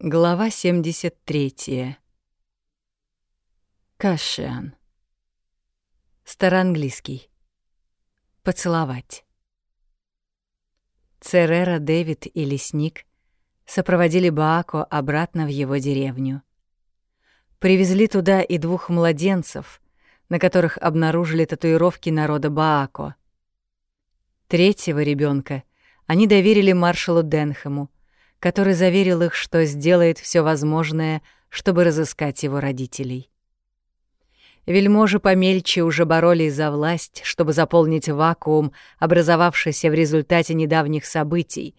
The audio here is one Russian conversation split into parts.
Глава 73. Кашиан. Староанглийский. Поцеловать. Церера, Дэвид и Лесник сопроводили Баако обратно в его деревню. Привезли туда и двух младенцев, на которых обнаружили татуировки народа Баако. Третьего ребенка они доверили маршалу Денхэму, который заверил их, что сделает все возможное, чтобы разыскать его родителей. Вельможи помельче уже боролись за власть, чтобы заполнить вакуум, образовавшийся в результате недавних событий,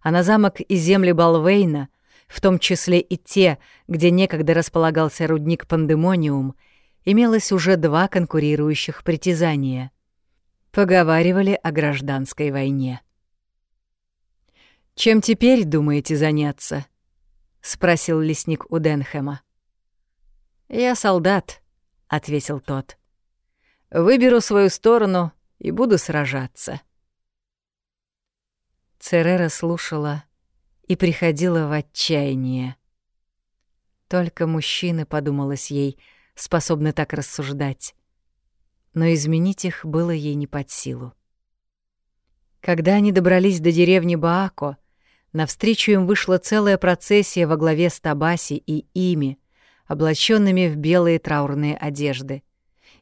а на замок и земли Балвейна, в том числе и те, где некогда располагался рудник Пандемониум, имелось уже два конкурирующих притязания. Поговаривали о гражданской войне. «Чем теперь думаете заняться?» — спросил лесник у Денхэма. «Я солдат», — ответил тот. «Выберу свою сторону и буду сражаться». Церера слушала и приходила в отчаяние. Только мужчины, подумалось ей, способны так рассуждать. Но изменить их было ей не под силу. Когда они добрались до деревни Баако, Навстречу им вышла целая процессия во главе с Табаси и ими, облаченными в белые траурные одежды.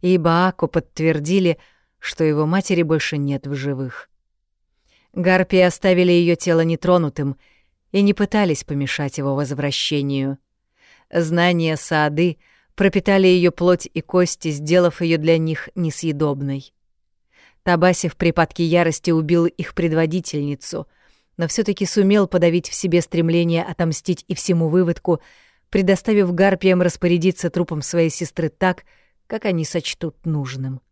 И Бааку подтвердили, что его матери больше нет в живых. Гарпии оставили ее тело нетронутым и не пытались помешать его возвращению. Знания Саады пропитали ее плоть и кости, сделав ее для них несъедобной. Табаси в припадке ярости убил их предводительницу — но все таки сумел подавить в себе стремление отомстить и всему выводку, предоставив гарпиям распорядиться трупом своей сестры так, как они сочтут нужным.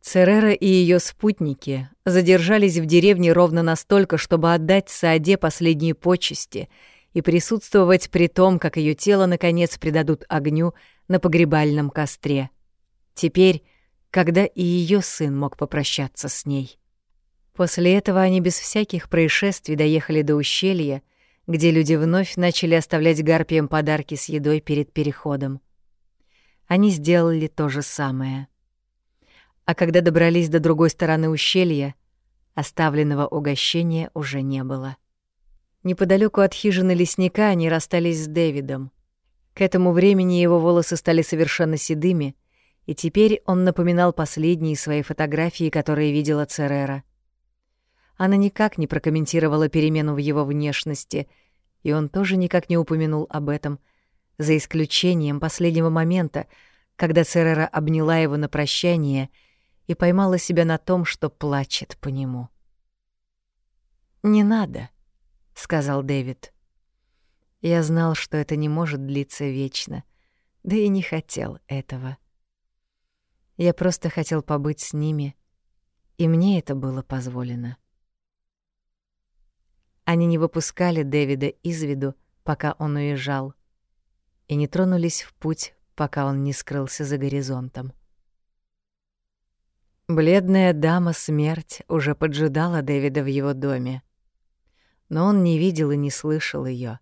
Церера и ее спутники задержались в деревне ровно настолько, чтобы отдать Сааде последние почести и присутствовать при том, как ее тело наконец предадут огню на погребальном костре. Теперь, когда и ее сын мог попрощаться с ней. После этого они без всяких происшествий доехали до ущелья, где люди вновь начали оставлять гарпиям подарки с едой перед переходом. Они сделали то же самое. А когда добрались до другой стороны ущелья, оставленного угощения уже не было. Неподалеку от хижины лесника они расстались с Дэвидом. К этому времени его волосы стали совершенно седыми, и теперь он напоминал последние свои фотографии, которые видела Церера — она никак не прокомментировала перемену в его внешности, и он тоже никак не упомянул об этом, за исключением последнего момента, когда Церера обняла его на прощание и поймала себя на том, что плачет по нему. «Не надо», — сказал Дэвид. Я знал, что это не может длиться вечно, да и не хотел этого. Я просто хотел побыть с ними, и мне это было позволено. Они не выпускали Дэвида из виду, пока он уезжал, и не тронулись в путь, пока он не скрылся за горизонтом. Бледная дама смерть уже поджидала Дэвида в его доме, но он не видел и не слышал ее.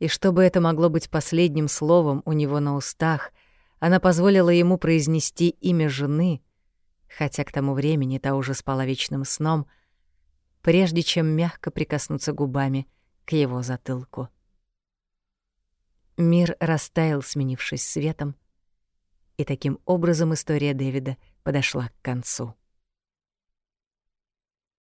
И чтобы это могло быть последним словом у него на устах, она позволила ему произнести имя жены, хотя к тому времени та уже спала вечным сном — прежде чем мягко прикоснуться губами к его затылку. Мир растаял, сменившись светом, и таким образом история Дэвида подошла к концу.